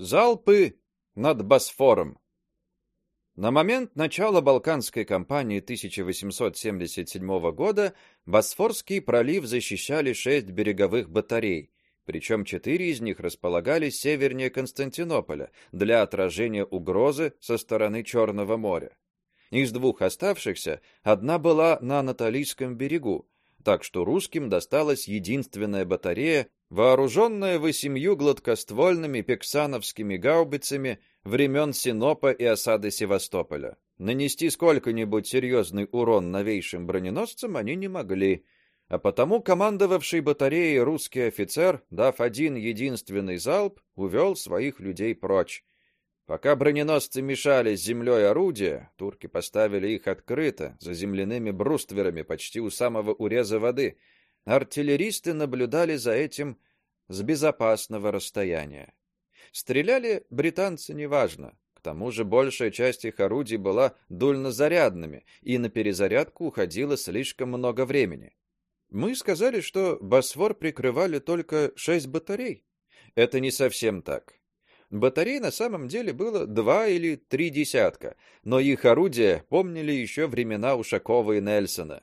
Залпы над Босфором. На момент начала Балканской кампании 1877 года Босфорский пролив защищали шесть береговых батарей, причем четыре из них располагались севернее Константинополя для отражения угрозы со стороны Черного моря. Из двух оставшихся одна была на Анатолийском берегу, так что русским досталась единственная батарея, вооруженная восемью гладкоствольными пексановскими гаубицами времен Синопа и осады Севастополя. Нанести сколько-нибудь серьезный урон новейшим броненосцам они не могли, а потому командовавший батареей русский офицер, дав один единственный залп, увел своих людей прочь. Пока броненосцы мешали с землей орудия, турки поставили их открыто, за земляными брустверами, почти у самого уреза воды. Артиллеристы наблюдали за этим с безопасного расстояния. Стреляли британцы неважно. К тому же большая часть их орудий была дульнозарядными, и на перезарядку уходило слишком много времени. Мы сказали, что Босфор прикрывали только шесть батарей. Это не совсем так. Батарей на самом деле было два или три десятка, но их орудия помнили еще времена Ушакова и Нельсона.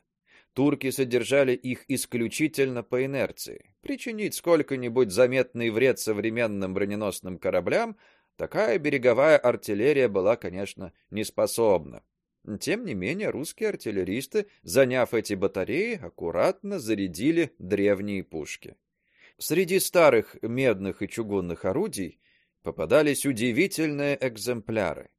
Турки содержали их исключительно по инерции. Причинить сколько-нибудь заметный вред современным броненосным кораблям такая береговая артиллерия была, конечно, не способна. Тем не менее, русские артиллеристы, заняв эти батареи, аккуратно зарядили древние пушки. Среди старых медных и чугунных орудий попадались удивительные экземпляры.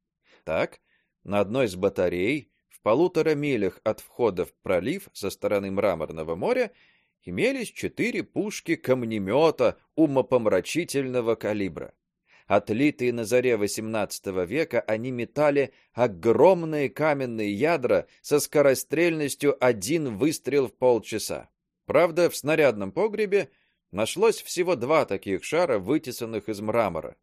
Так, на одной из батарей в полутора милях от входа в пролив со стороны Мраморного моря имелись четыре пушки камнемета умопомрачительного калибра. Отлитые на заре XVIII века, они метали огромные каменные ядра со скорострельностью один выстрел в полчаса. Правда, в снарядном погребе нашлось всего два таких шара, вытесанных из мрамора.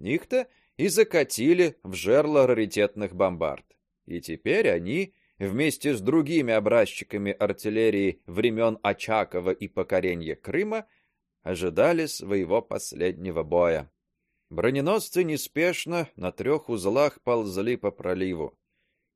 Их-то и закатили в жерло раритетных бомбард. И теперь они, вместе с другими образчиками артиллерии времен Очакова и покорения Крыма, ожидали своего последнего боя. Броненосцы неспешно на трех узлах ползли по проливу.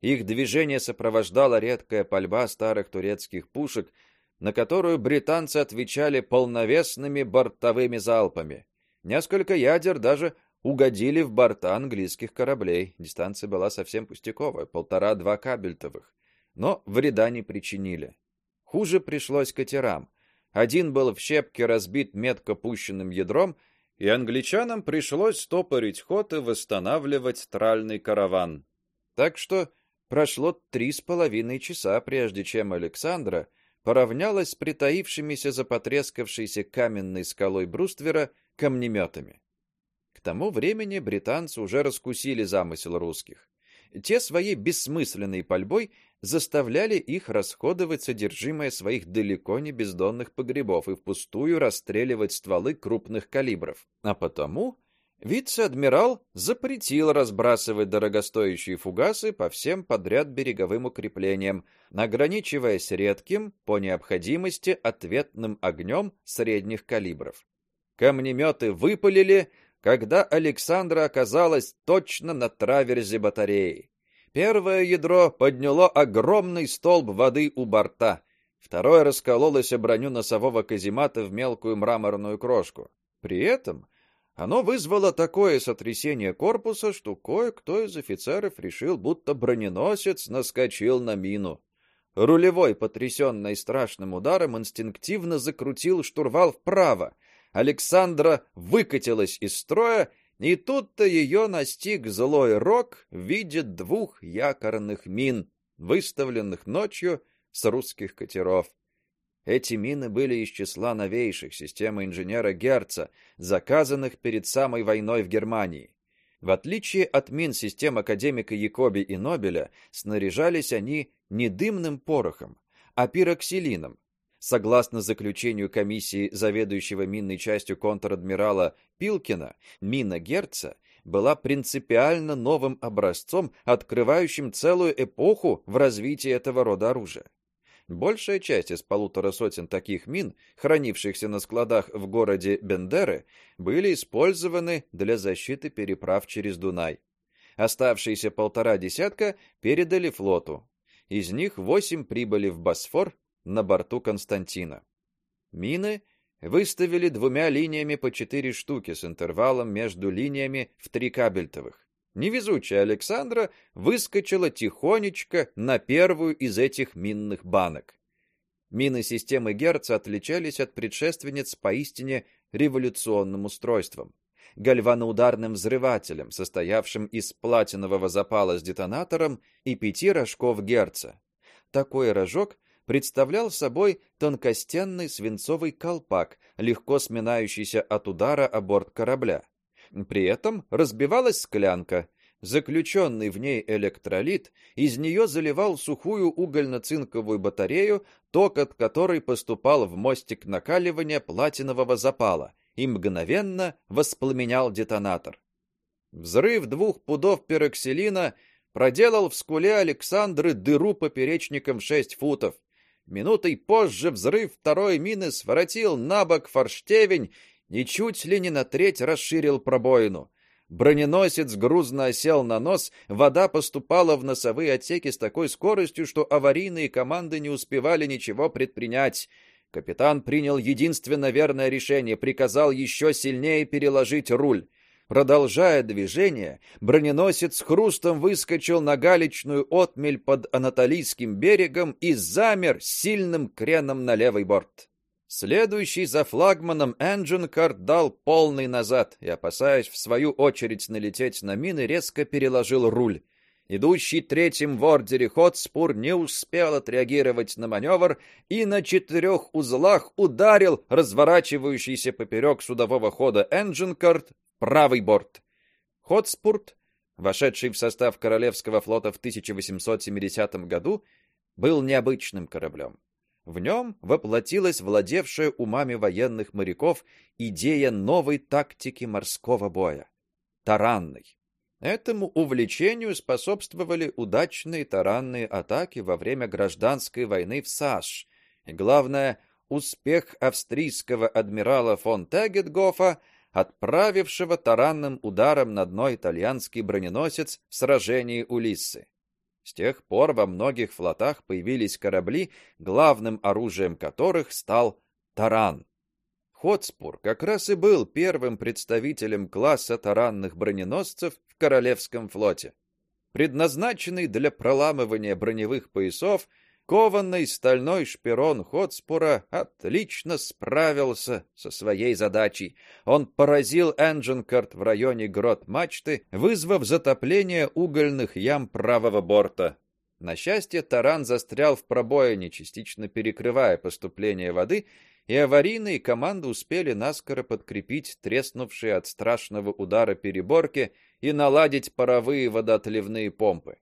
Их движение сопровождала редкая пальба старых турецких пушек, на которую британцы отвечали полновесными бортовыми залпами. Несколько ядер даже угодили в борта английских кораблей. Дистанция была совсем пустяковая, полтора-два кабельтовых, но вреда не причинили. Хуже пришлось катерам. Один был в щепки разбит метко пущенным ядром, и англичанам пришлось стопорить ход и восстанавливать тральный караван. Так что прошло три с половиной часа, прежде чем Александра поравнялась с притаившимися за потрескавшейся каменной скалой бруствера камнеметами тому времени британцы уже раскусили замысел русских. Те своей бессмысленной пальбой заставляли их расходовать содержимое своих далеко не бездонных погребов и впустую расстреливать стволы крупных калибров. А потому вице-адмирал запретил разбрасывать дорогостоящие фугасы по всем подряд береговым укреплениям, ограничиваясь редким, по необходимости, ответным огнем средних калибров. Камнеметы выпалили, когда Александра оказалась точно на траверзе батареи. Первое ядро подняло огромный столб воды у борта, второе раскололось о броню носового каземата в мелкую мраморную крошку. При этом оно вызвало такое сотрясение корпуса, что кое-кто из офицеров решил, будто броненосец наскочил на мину. Рулевой, потрясенный страшным ударом, инстинктивно закрутил штурвал вправо, Александра выкатилась из строя, и тут-то ее настиг злой рок в виде двух якорных мин, выставленных ночью с русских катеров. Эти мины были из числа новейших систем инженера Герца, заказанных перед самой войной в Германии. В отличие от мин систем академика Якоби и Нобеля, снаряжались они не дымным порохом, а пироксилином, Согласно заключению комиссии заведующего минной частью контр-адмирала Пилкина, мина Герца была принципиально новым образцом, открывающим целую эпоху в развитии этого рода оружия. Большая часть из полутора сотен таких мин, хранившихся на складах в городе Бендеры, были использованы для защиты переправ через Дунай. Оставшиеся полтора десятка передали флоту. Из них восемь прибыли в Босфор на борту Константина. Мины выставили двумя линиями по четыре штуки с интервалом между линиями в три кабельтовых. Невезучая Александра выскочила тихонечко на первую из этих минных банок. Мины системы Герца отличались от предшественниц поистине революционным устройством. Гальваноударным взрывателем, состоявшим из платинового запала с детонатором и пяти рожков Герца. Такой рожок представлял собой тонкостенный свинцовый колпак, легко сминающийся от удара о борт корабля. При этом разбивалась склянка. Заключенный в ней электролит из нее заливал сухую угольно-цинковую батарею, ток от которой поступал в мостик накаливания платинового запала и мгновенно воспламенял детонатор. Взрыв двух пудов пероксилина проделал в скуле Александры дыру поперечником шесть футов. Минутой позже взрыв второй мины своротил на бок форштевень и чуть ли не на треть расширил пробоину. Броненосец грузно осел на нос, вода поступала в носовые отсеки с такой скоростью, что аварийные команды не успевали ничего предпринять. Капитан принял единственно верное решение, приказал еще сильнее переложить руль. Продолжая движение, броненосец с хрустом выскочил на галечную отмель под Анатолийским берегом и замер сильным креном на левый борт. Следующий за флагманом Энджинкарт дал полный назад и, опасаясь в свою очередь налететь на мины, резко переложил руль. Идущий третьим в ордере Хотспур не успел отреагировать на маневр и на четырех узлах ударил разворачивающийся поперек судового хода Энджинкарт правый борт. Хотспурт, вошедший в состав Королевского флота в 1870 году, был необычным кораблем. В нем воплотилась владевшая умами военных моряков идея новой тактики морского боя таранной. Этому увлечению способствовали удачные таранные атаки во время гражданской войны в САШ, и главное успех австрийского адмирала фон Тегетгофа, отправившего таранным ударом на дно итальянский броненосец в сражении у Лиссы. С тех пор во многих флотах появились корабли, главным оружием которых стал таран. Хотспур как раз и был первым представителем класса таранных броненосцев в Королевском флоте. Предназначенный для проламывания броневых поясов, Кованный стальной шпирон Хотспура отлично справился со своей задачей. Он поразил Энджинкарт в районе грот мачты, вызвав затопление угольных ям правого борта. На счастье, таран застрял в пробоине, частично перекрывая поступление воды, и аварийные команды успели наскоро подкрепить треснувшие от страшного удара переборки и наладить паровые водоотливные помпы.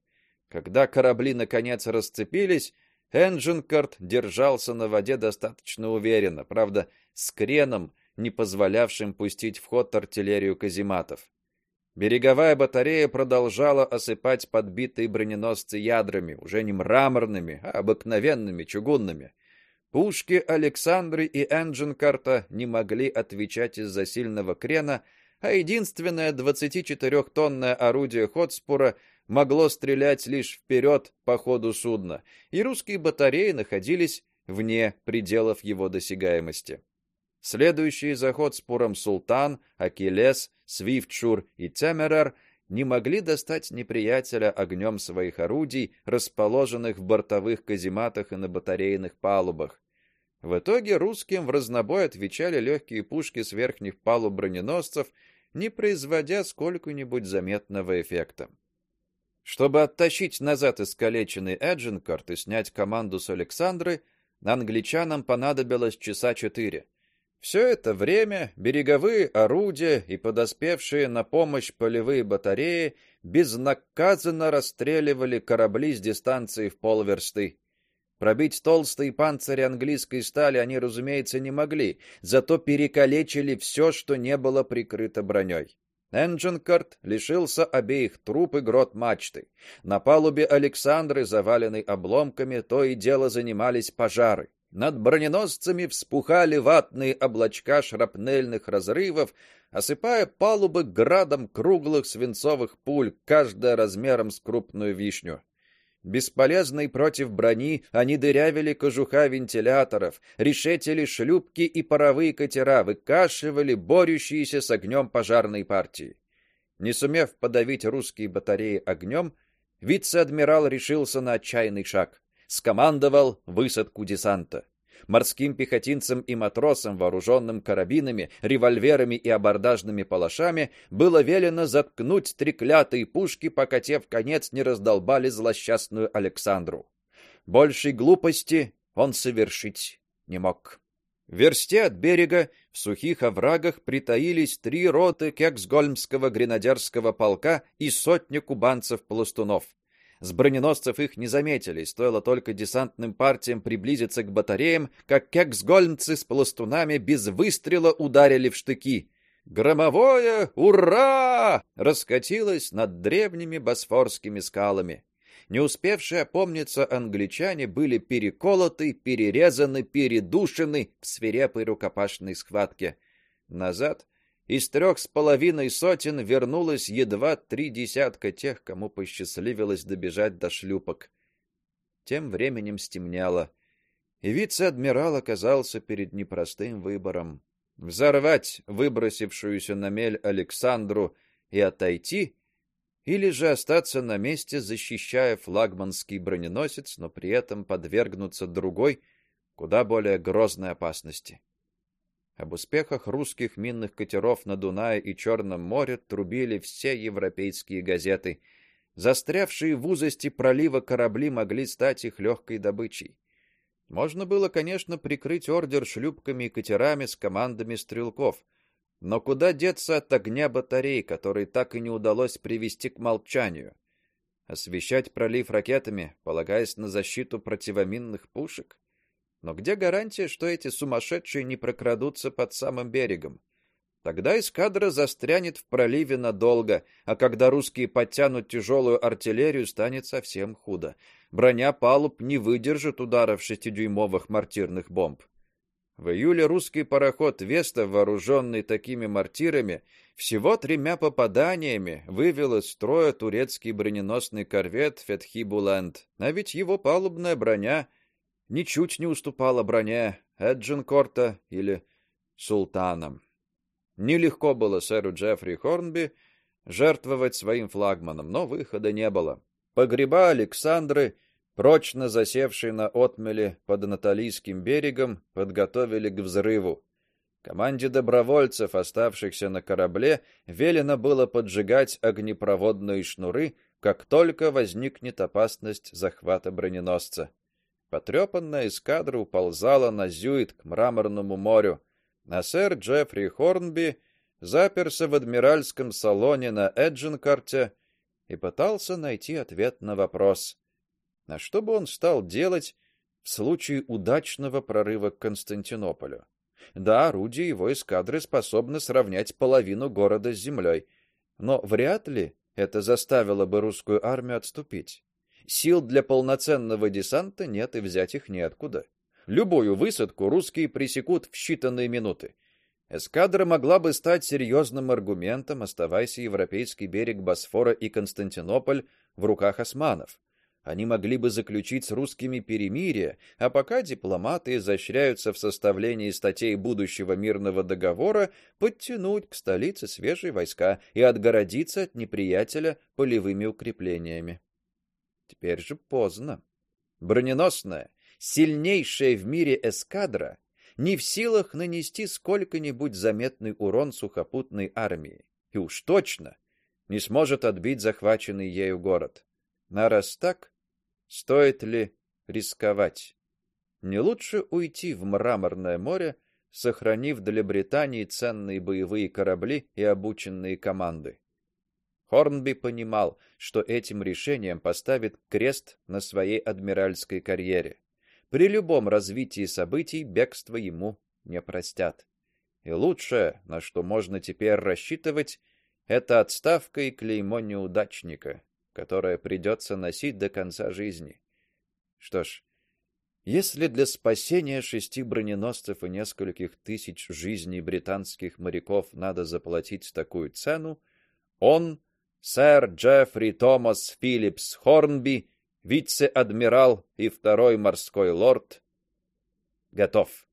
Когда корабли наконец расцепились, Энджинкарт держался на воде достаточно уверенно, правда, с креном, не позволявшим пустить в ход артиллерию казематов. Береговая батарея продолжала осыпать подбитые броненосцы ядрами, уже не мраморными, а обыкновенными чугунными. Пушки Александры и Энджинкарта не могли отвечать из-за сильного крена, а единственное 24-тонное орудие Хотспура могло стрелять лишь вперед по ходу судна, и русские батареи находились вне пределов его досягаемости. Следующие за Хотспуром Султан, Акилес, Свифтшур и Темерер не могли достать неприятеля огнем своих орудий, расположенных в бортовых казематах и на батарейных палубах. В итоге русским в разнобой отвечали легкие пушки с верхних палуб броненосцев, не производя сколько-нибудь заметного эффекта. Чтобы оттащить назад искалеченный Эджинкарт и снять команду с Александры, англичанам понадобилось часа четыре. Все это время береговые орудия и подоспевшие на помощь полевые батареи безнаказанно расстреливали корабли с дистанции в полверсты. Пробить толстые панцири английской стали они, разумеется, не могли, зато перекалечили все, что не было прикрыто броней. Энджинкарт лишился обеих труб и грот мачты. На палубе Александры, заваленной обломками, то и дело занимались пожары. Над броненосцами вспухали ватные облачка шрапнельных разрывов, осыпая палубы градом круглых свинцовых пуль, каждая размером с крупную вишню. Бесполезной против брони, они дырявили кожуха вентиляторов, решетили шлюпки и паровые катера, выкашивали борющиеся с огнем пожарной партии. Не сумев подавить русские батареи огнем, вице-адмирал решился на отчаянный шаг. Скомандовал высадку десанта морским пехотинцам и матросам, вооруженным карабинами, револьверами и абордажными палашами, было велено заткнуть треклятые пушки, пока те в конец не раздолбали злосчастную Александру. Большей глупости он совершить не мог. В версте от берега в сухих оврагах притаились три роты Кексгольмского гренадерского полка и сотня кубанцев-пластунов. С броненосцев их не заметили, стоило только десантным партиям приблизиться к батареям, как кексгольмцы с пластунами без выстрела ударили в штыки. Громовое «Ура!» раскатилось над древними босфорскими скалами. Не успевшие опомниться англичане были переколоты, перерезаны, передушены в свирепой рукопашной схватке. Назад из трех с половиной сотен вернулось едва три десятка тех, кому посчастливилось добежать до шлюпок. Тем временем стемнело, и вице-адмирал оказался перед непростым выбором: взорвать выбросившуюся на мель Александру и отойти, или же остаться на месте, защищая флагманский броненосец, но при этом подвергнуться другой, куда более грозной опасности. Об успехах русских минных катеров на Дунае и Черном море трубили все европейские газеты. Застрявшие в узости пролива корабли могли стать их легкой добычей. Можно было, конечно, прикрыть ордер шлюпками и катерами с командами стрелков, но куда деться от огня батарей, который так и не удалось привести к молчанию? Освещать пролив ракетами, полагаясь на защиту противоминных пушек? Но где гарантия, что эти сумасшедшие не прокрадутся под самым берегом? Тогда эскадра застрянет в проливе надолго, а когда русские подтянут тяжелую артиллерию, станет совсем худо. Броня палуб не выдержит ударов шестидюймовых мортирных бомб. В июле русский пароход Веста, вооруженный такими мортирами, всего тремя попаданиями вывел из строя турецкий броненосный корвет Фетхибуланд. А ведь его палубная броня ничуть не уступала броне Эджинкорта или Султана. Нелегко было сэру Джеффри Хорнби жертвовать своим флагманом, но выхода не было. Погреба Александры, прочно засевшие на отмеле под Анатолийским берегом, подготовили к взрыву. Команде добровольцев, оставшихся на корабле, велено было поджигать огнепроводные шнуры, как только возникнет опасность захвата броненосца. Потрепанная эскадра уползала на Зюит к мраморному морю, а сэр Джеффри Хорнби заперся в адмиральском салоне на Эджинкарте и пытался найти ответ на вопрос: на что бы он стал делать в случае удачного прорыва к Константинополю? Да, орудия его эскадры способны сравнять половину города с землей, но вряд ли это заставило бы русскую армию отступить. Сил для полноценного десанта нет и взять их неоткуда. Любую высадку русские пресекут в считанные минуты. Эскадра могла бы стать серьезным аргументом, оставаясь европейский берег Босфора и Константинополь в руках османов. Они могли бы заключить с русскими перемирие, а пока дипломаты изощряются в составлении статей будущего мирного договора, подтянуть к столице свежие войска и отгородиться от неприятеля полевыми укреплениями. Теперь же поздно. Броненосная, сильнейшая в мире эскадра не в силах нанести сколько-нибудь заметный урон сухопутной армии, и уж точно не сможет отбить захваченный ею город. На раз так, стоит ли рисковать? Не лучше уйти в мраморное море, сохранив для Британии ценные боевые корабли и обученные команды. Хорнби понимал, что этим решением поставит крест на своей адмиральской карьере. При любом развитии событий бегство ему не простят. И лучшее, на что можно теперь рассчитывать, это отставка и клеймо неудачника, которое придется носить до конца жизни. Что ж, если для спасения шести броненосцев и нескольких тысяч жизней британских моряков надо заплатить такую цену, он, сэр Джеффри Томас Филлипс Хорнби, вице-адмирал и второй морской лорд, готов.